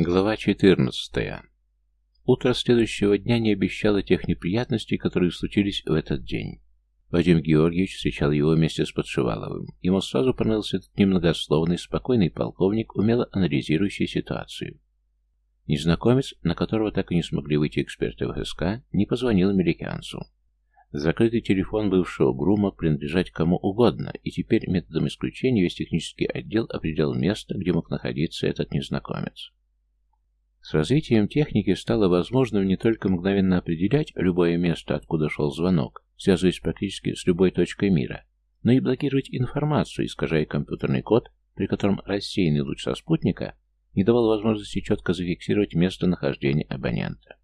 Глава 14. Утро следующего дня не обещало тех неприятностей, которые случились в этот день. Вадим Георгиевич встречал его вместе с Подшиваловым. Ему сразу понравился этот немногословный, спокойный полковник, умело анализирующий ситуацию. Незнакомец, на которого так и не смогли выйти эксперты ВСК, не позвонил американцу. Закрытый телефон бывшего грума принадлежать кому угодно, и теперь методом исключения весь технический отдел определил место, где мог находиться этот незнакомец. С развитием техники стало возможным не только мгновенно определять любое место, откуда шел звонок, связываясь практически с любой точкой мира, но и блокировать информацию, искажая компьютерный код, при котором рассеянный луч со спутника не давал возможности четко зафиксировать местонахождение абонента.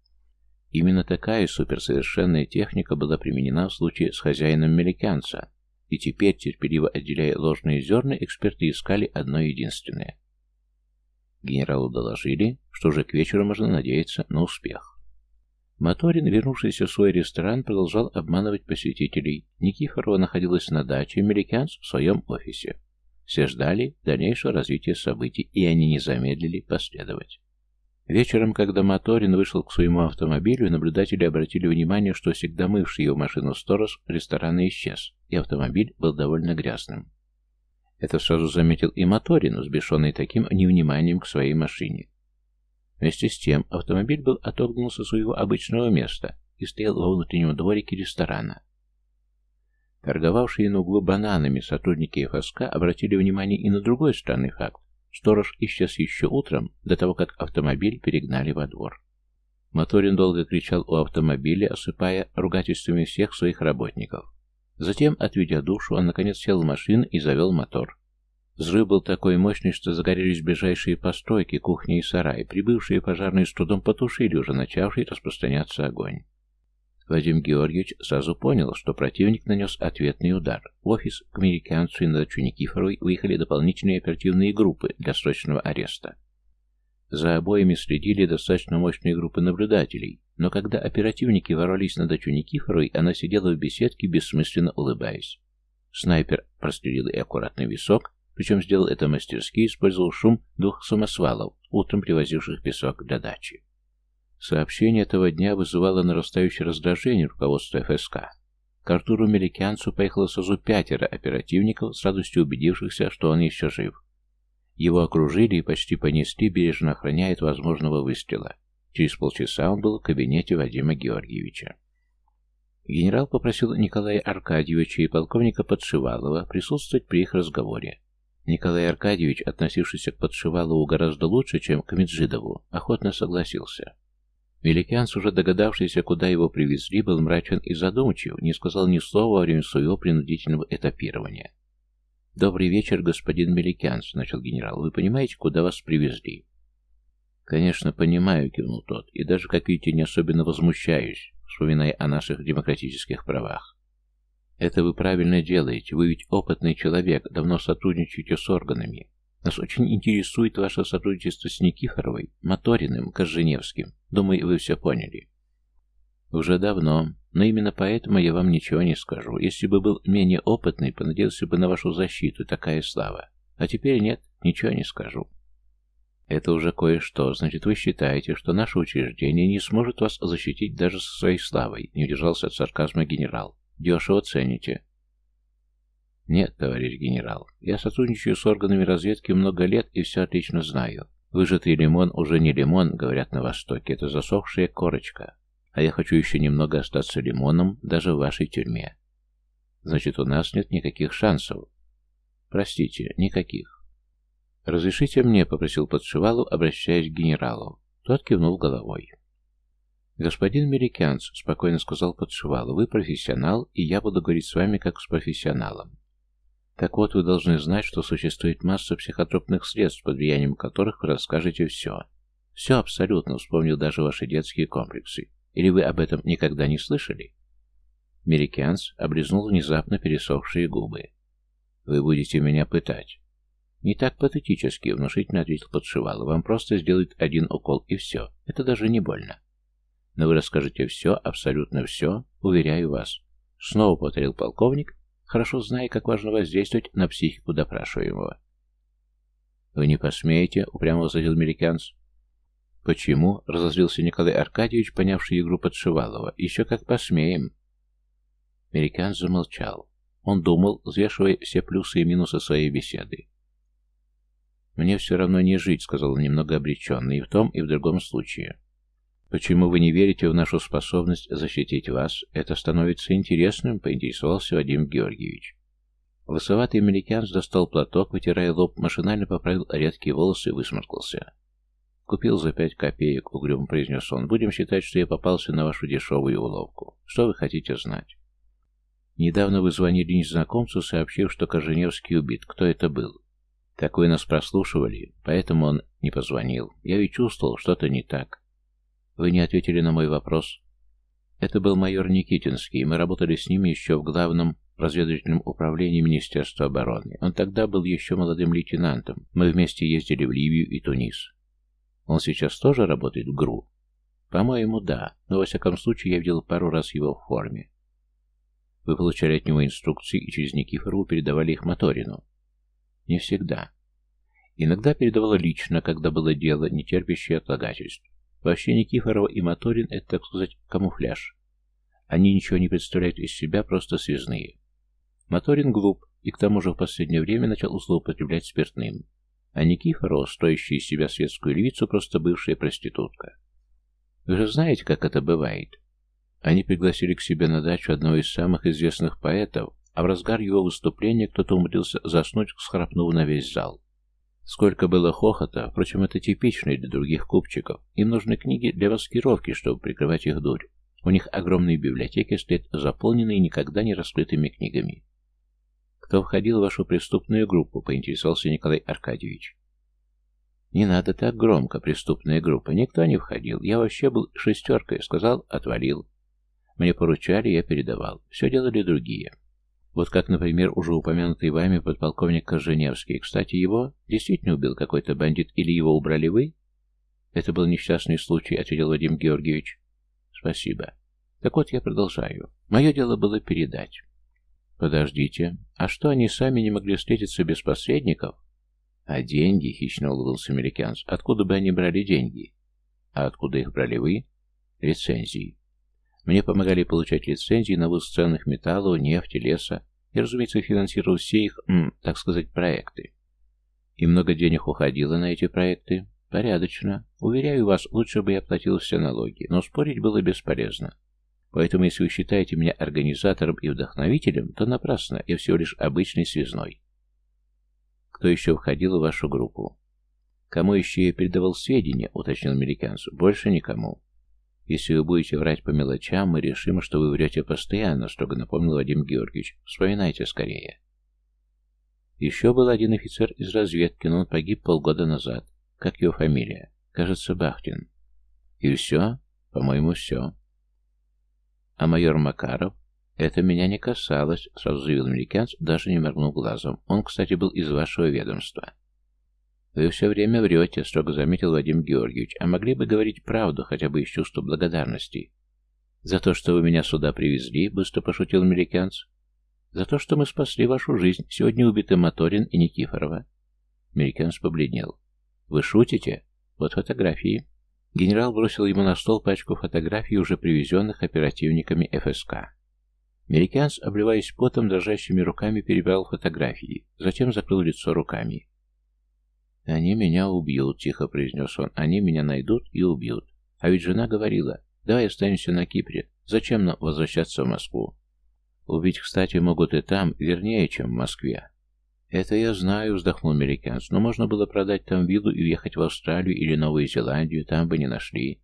Именно такая суперсовершенная техника была применена в случае с хозяином меликянца, и теперь, терпеливо отделяя ложные зерна, эксперты искали одно единственное – Генералу доложили, что уже к вечеру можно надеяться на успех. Моторин, вернувшийся в свой ресторан, продолжал обманывать посетителей. Никифорова находилась на даче, американец в своем офисе. Все ждали дальнейшего развития событий, и они не замедлили последовать. Вечером, когда Моторин вышел к своему автомобилю, наблюдатели обратили внимание, что всегда мывший его машину сторож ресторана исчез, и автомобиль был довольно грязным. Это сразу заметил и Моторин, взбешенный таким невниманием к своей машине. Вместе с тем автомобиль был отогнан со своего обычного места и стоял во внутреннем дворике ресторана. Торговавшие на углу бананами сотрудники ФСК обратили внимание и на другой странный факт. Сторож исчез еще утром, до того, как автомобиль перегнали во двор. Моторин долго кричал у автомобиля, осыпая ругательствами всех своих работников. Затем, отведя душу, он наконец сел в машину и завел мотор. Взрыв был такой мощный, что загорелись ближайшие постройки, кухни и сарай. Прибывшие пожарные с трудом потушили уже начавший распространяться огонь. Вадим Георгиевич сразу понял, что противник нанес ответный удар. В офис к американцу и на дачу Никифоровой выехали дополнительные оперативные группы для срочного ареста. За обоими следили достаточно мощные группы наблюдателей, но когда оперативники ворвались на дачу Никифоровой, она сидела в беседке, бессмысленно улыбаясь. Снайпер прострелил и аккуратный висок, причем сделал это мастерски, использовал шум двух самосвалов, утром привозивших песок для дачи. Сообщение этого дня вызывало нарастающее раздражение руководства ФСК. К Артуру Меликянцу поехало сразу пятеро оперативников, с радостью убедившихся, что он еще жив. Его окружили и почти понесли, бережно охраняя от возможного выстрела. Через полчаса он был в кабинете Вадима Георгиевича. Генерал попросил Николая Аркадьевича и полковника Подшивалова присутствовать при их разговоре. Николай Аркадьевич, относившийся к Подшивалову гораздо лучше, чем к Меджидову, охотно согласился. Великанс, уже догадавшийся, куда его привезли, был мрачен и задумчив, не сказал ни слова во время своего принудительного этапирования. «Добрый вечер, господин Меликянс», — начал генерал. «Вы понимаете, куда вас привезли?» Конечно, понимаю, кивнул тот, и даже как видите, не особенно возмущаюсь, вспоминая о наших демократических правах. Это вы правильно делаете, вы ведь опытный человек, давно сотрудничаете с органами. Нас очень интересует ваше сотрудничество с Никифоровой, Моториным, Корженевским. Думаю, вы все поняли. Уже давно, но именно поэтому я вам ничего не скажу. Если бы был менее опытный, понадеялся бы на вашу защиту, такая слава. А теперь нет, ничего не скажу. Это уже кое-что. Значит, вы считаете, что наше учреждение не сможет вас защитить даже со своей славой?» Не удержался от сарказма генерал. «Дешево цените». «Нет, товарищ генерал. Я сотрудничаю с органами разведки много лет и все отлично знаю. Выжатый лимон уже не лимон, говорят на Востоке. Это засохшая корочка. А я хочу еще немного остаться лимоном даже в вашей тюрьме». «Значит, у нас нет никаких шансов?» «Простите, никаких. «Разрешите мне», — попросил подшивалу, обращаясь к генералу. Тот кивнул головой. «Господин американец», — спокойно сказал подшивалу, — «вы профессионал, и я буду говорить с вами как с профессионалом. Так вот, вы должны знать, что существует масса психотропных средств, под влиянием которых вы расскажете все. Все абсолютно, вспомнил даже ваши детские комплексы. Или вы об этом никогда не слышали?» Американец облизнул внезапно пересохшие губы. «Вы будете меня пытать. Не так патетически внушительно ответил подшивал. Вам просто сделают один укол и все. Это даже не больно. Но вы расскажете все, абсолютно все, уверяю вас. Снова повторил полковник, хорошо зная, как важно воздействовать на психику допрашиваемого. «Вы не посмеете?» — упрямо возразил американец. «Почему?» — разозлился Николай Аркадьевич, понявший игру подшивалова. «Еще как посмеем!» Американец замолчал. Он думал, взвешивая все плюсы и минусы своей беседы. Мне все равно не жить, сказал он, немного обреченно, и в том, и в другом случае. Почему вы не верите в нашу способность защитить вас? Это становится интересным, поинтересовался Вадим Георгиевич. Лысоватый американец достал платок, вытирая лоб, машинально поправил редкие волосы и высморкался. «Купил за пять копеек», — угрюм произнес он. «Будем считать, что я попался на вашу дешевую уловку. Что вы хотите знать?» Недавно вы звонили незнакомцу, сообщив, что Корженевский убит. Кто это был? Такой нас прослушивали, поэтому он не позвонил. Я ведь чувствовал, что-то не так. Вы не ответили на мой вопрос. Это был майор Никитинский, мы работали с ним еще в главном разведывательном управлении Министерства обороны. Он тогда был еще молодым лейтенантом. Мы вместе ездили в Ливию и Тунис. Он сейчас тоже работает в ГРУ? По-моему, да, но во всяком случае я видел пару раз его в форме. Вы получали от него инструкции и через Никифорову передавали их Моторину. Не всегда. Иногда передавала лично, когда было дело, не терпящее отлагательств. Вообще Никифорова и Моторин — это, так сказать, камуфляж. Они ничего не представляют из себя, просто связные. Моторин глуп и к тому же в последнее время начал злоупотреблять спиртным. А Никифорова, стоящая из себя светскую львицу, просто бывшая проститутка. Вы же знаете, как это бывает. Они пригласили к себе на дачу одного из самых известных поэтов, а в разгар его выступления кто-то умудрился заснуть, схрапнув на весь зал. Сколько было хохота, впрочем, это типично для других купчиков. Им нужны книги для воскировки, чтобы прикрывать их дурь. У них огромные библиотеки стоят заполненные никогда не раскрытыми книгами. «Кто входил в вашу преступную группу?» – поинтересовался Николай Аркадьевич. «Не надо так громко, преступная группа. Никто не входил. Я вообще был шестеркой», – сказал, отвалил. «Мне поручали, я передавал. Все делали другие». Вот как, например, уже упомянутый вами подполковник Корженевский. Кстати, его действительно убил какой-то бандит, или его убрали вы? Это был несчастный случай, ответил Вадим Георгиевич. Спасибо. Так вот, я продолжаю. Мое дело было передать. Подождите, а что они сами не могли встретиться без посредников? А деньги, хищно улыбнулся американец, откуда бы они брали деньги? А откуда их брали вы? Рецензии. Мне помогали получать лицензии на вывоз ценных металлов, нефти, леса и, разумеется, финансировал все их, м, так сказать, проекты. И много денег уходило на эти проекты. Порядочно. Уверяю вас, лучше бы я платил все налоги, но спорить было бесполезно. Поэтому, если вы считаете меня организатором и вдохновителем, то напрасно, я всего лишь обычный связной. Кто еще входил в вашу группу? Кому еще я передавал сведения, уточнил американцу. Больше никому. Если вы будете врать по мелочам, мы решим, что вы врете постоянно, строго напомнил Вадим Георгиевич. Вспоминайте скорее. Еще был один офицер из разведки, но он погиб полгода назад. Как его фамилия? Кажется, Бахтин. И все? По-моему, все. А майор Макаров? Это меня не касалось, сразу заявил американец, даже не моргнул глазом. Он, кстати, был из вашего ведомства. Вы все время врете», — строго заметил Вадим Георгиевич. «А могли бы говорить правду, хотя бы из чувства благодарности?» «За то, что вы меня сюда привезли», — быстро пошутил американец. «За то, что мы спасли вашу жизнь. Сегодня убиты Моторин и Никифорова». Американец побледнел. «Вы шутите? Вот фотографии». Генерал бросил ему на стол пачку фотографий, уже привезенных оперативниками ФСК. Американец, обливаясь потом, дрожащими руками перебирал фотографии, затем закрыл лицо руками. Они меня убьют, тихо произнес он. Они меня найдут и убьют. А ведь жена говорила, давай останемся на Кипре. Зачем нам возвращаться в Москву? Убить, кстати, могут и там, вернее, чем в Москве. Это я знаю, вздохнул американец, но можно было продать там виллу и уехать в Австралию или Новую Зеландию, там бы не нашли.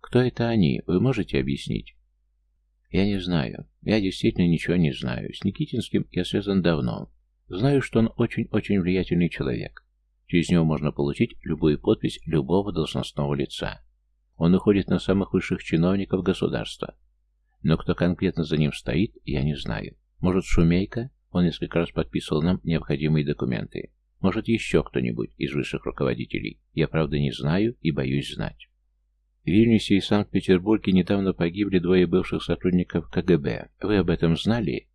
Кто это они? Вы можете объяснить? Я не знаю. Я действительно ничего не знаю. С Никитинским я связан давно. Знаю, что он очень-очень влиятельный человек. Через него можно получить любую подпись любого должностного лица. Он уходит на самых высших чиновников государства. Но кто конкретно за ним стоит, я не знаю. Может, Шумейка? Он несколько раз подписывал нам необходимые документы. Может, еще кто-нибудь из высших руководителей. Я, правда, не знаю и боюсь знать. В Вильнюсе и Санкт-Петербурге недавно погибли двое бывших сотрудников КГБ. Вы об этом знали?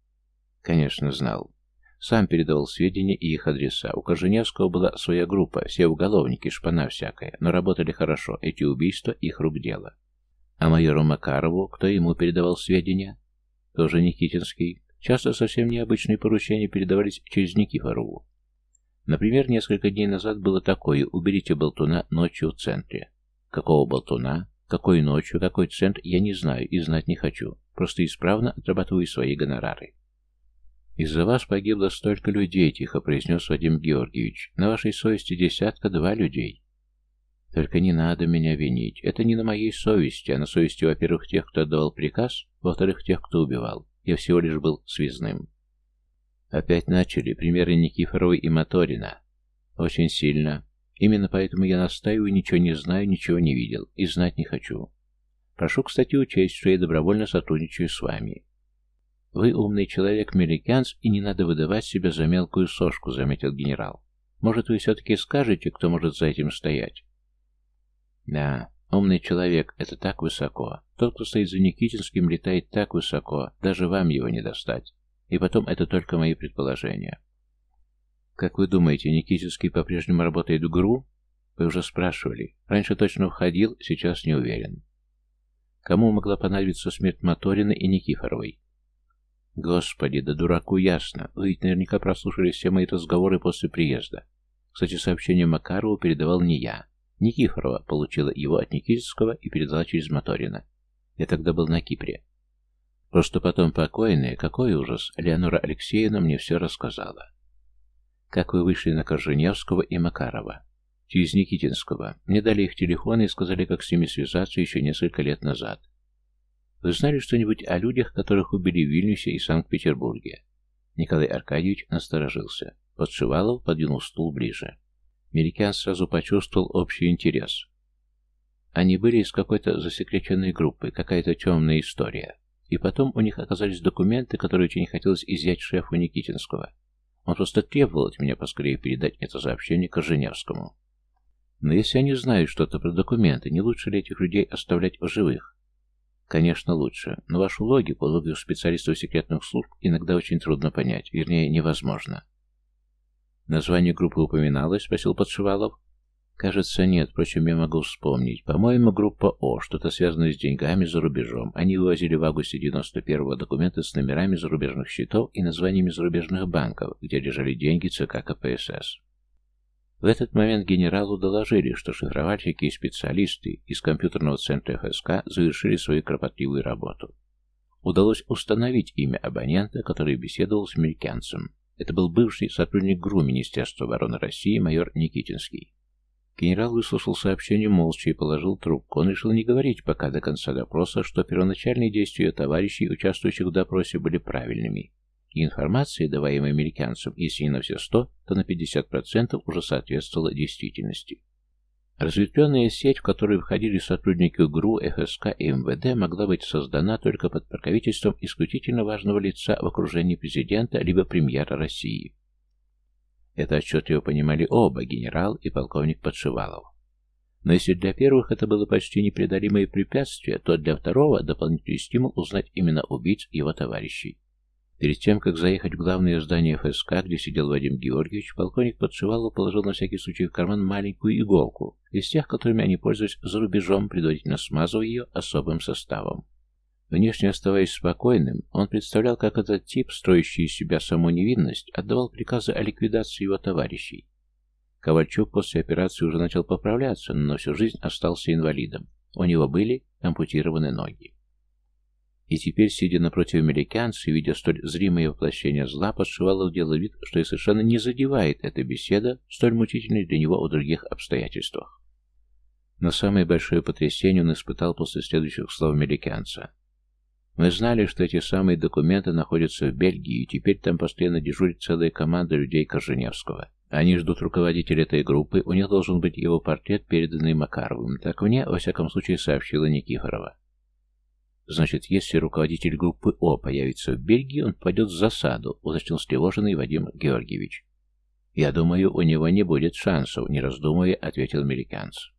Конечно, знал. Сам передавал сведения и их адреса. У Корженевского была своя группа, все уголовники, шпана всякая, но работали хорошо, эти убийства их рук дело. А майору Макарову, кто ему передавал сведения? Тоже Никитинский. Часто совсем необычные поручения передавались через Никифорову. Например, несколько дней назад было такое «Уберите болтуна ночью в центре». Какого болтуна? Какой ночью? Какой центр? Я не знаю и знать не хочу. Просто исправно отрабатываю свои гонорары. «Из-за вас погибло столько людей», — тихо произнес Вадим Георгиевич. «На вашей совести десятка-два людей». «Только не надо меня винить. Это не на моей совести, а на совести, во-первых, тех, кто отдавал приказ, во-вторых, тех, кто убивал. Я всего лишь был связным». Опять начали примеры Никифоровой и Моторина. «Очень сильно. Именно поэтому я настаиваю, ничего не знаю, ничего не видел и знать не хочу. Прошу, кстати, учесть, что я добровольно сотрудничаю с вами». Вы, умный человек, американец, и не надо выдавать себя за мелкую сошку, заметил генерал. Может, вы все-таки скажете, кто может за этим стоять? Да, умный человек — это так высоко. Тот, кто стоит за Никитинским, летает так высоко, даже вам его не достать. И потом, это только мои предположения. Как вы думаете, Никитинский по-прежнему работает в ГРУ? Вы уже спрашивали. Раньше точно входил, сейчас не уверен. Кому могла понадобиться смерть Моторина и Никифоровой? Господи, да дураку ясно. Вы ведь наверняка прослушали все мои разговоры после приезда. Кстати, сообщение Макарову передавал не я. Никифорова получила его от Никитского и передала через Моторина. Я тогда был на Кипре. Просто потом покойная, какой ужас, Леонора Алексеевна мне все рассказала. Как вы вышли на Корженевского и Макарова? Через Никитинского. Мне дали их телефоны и сказали, как с ними связаться еще несколько лет назад. Вы знали что-нибудь о людях, которых убили в Вильнюсе и Санкт-Петербурге? Николай Аркадьевич насторожился. Подшивалов подвинул стул ближе. Американ сразу почувствовал общий интерес. Они были из какой-то засекреченной группы, какая-то темная история. И потом у них оказались документы, которые очень хотелось изъять шефу Никитинского. Он просто требовал от меня поскорее передать это сообщение Корженевскому. Но если они знают что-то про документы, не лучше ли этих людей оставлять в живых? Конечно, лучше, но вашу логику, логику специалистов секретных служб, иногда очень трудно понять, вернее, невозможно. Название группы упоминалось, спросил Подшивалов. Кажется, нет, впрочем, я могу вспомнить. По-моему, группа О, что-то связанное с деньгами за рубежом. Они вывозили в августе 91-го документы с номерами зарубежных счетов и названиями зарубежных банков, где лежали деньги ЦК КПСС. В этот момент генералу доложили, что шифровальщики и специалисты из компьютерного центра ФСК завершили свою кропотливую работу. Удалось установить имя абонента, который беседовал с американцем. Это был бывший сотрудник ГРУ Министерства обороны России майор Никитинский. Генерал выслушал сообщение молча и положил трубку. Он решил не говорить пока до конца допроса, что первоначальные действия товарищей, участвующих в допросе, были правильными, Информация, даваемая американцам, если на все 100, то на 50% уже соответствовала действительности. Разветвленная сеть, в которую входили сотрудники ГРУ, ФСК и МВД, могла быть создана только под покровительством исключительно важного лица в окружении президента либо премьера России. Это отчетливо понимали оба, генерал и полковник Подшивалов. Но если для первых это было почти непреодолимое препятствие, то для второго дополнительный стимул узнать именно убийц его товарищей. Перед тем, как заехать в главное здание ФСК, где сидел Вадим Георгиевич, полковник подшивал и положил на всякий случай в карман маленькую иголку, из тех, которыми они пользуются за рубежом, предварительно смазывая ее особым составом. Внешне оставаясь спокойным, он представлял, как этот тип, строящий из себя саму невинность, отдавал приказы о ликвидации его товарищей. Ковальчук после операции уже начал поправляться, но всю жизнь остался инвалидом. У него были ампутированы ноги и теперь, сидя напротив американца и видя столь зримое воплощение зла, подшивалов делал вид, что и совершенно не задевает эта беседа, столь мучительной для него о других обстоятельствах. Но самое большое потрясение он испытал после следующих слов американца. «Мы знали, что эти самые документы находятся в Бельгии, и теперь там постоянно дежурит целая команда людей Корженевского. Они ждут руководителя этой группы, у них должен быть его портрет, переданный Макаровым. Так мне, во всяком случае, сообщила Никифорова. Значит, если руководитель группы О появится в Бельгии, он пойдет в засаду, уточнил встревоженный Вадим Георгиевич. «Я думаю, у него не будет шансов», — не раздумывая, ответил американец.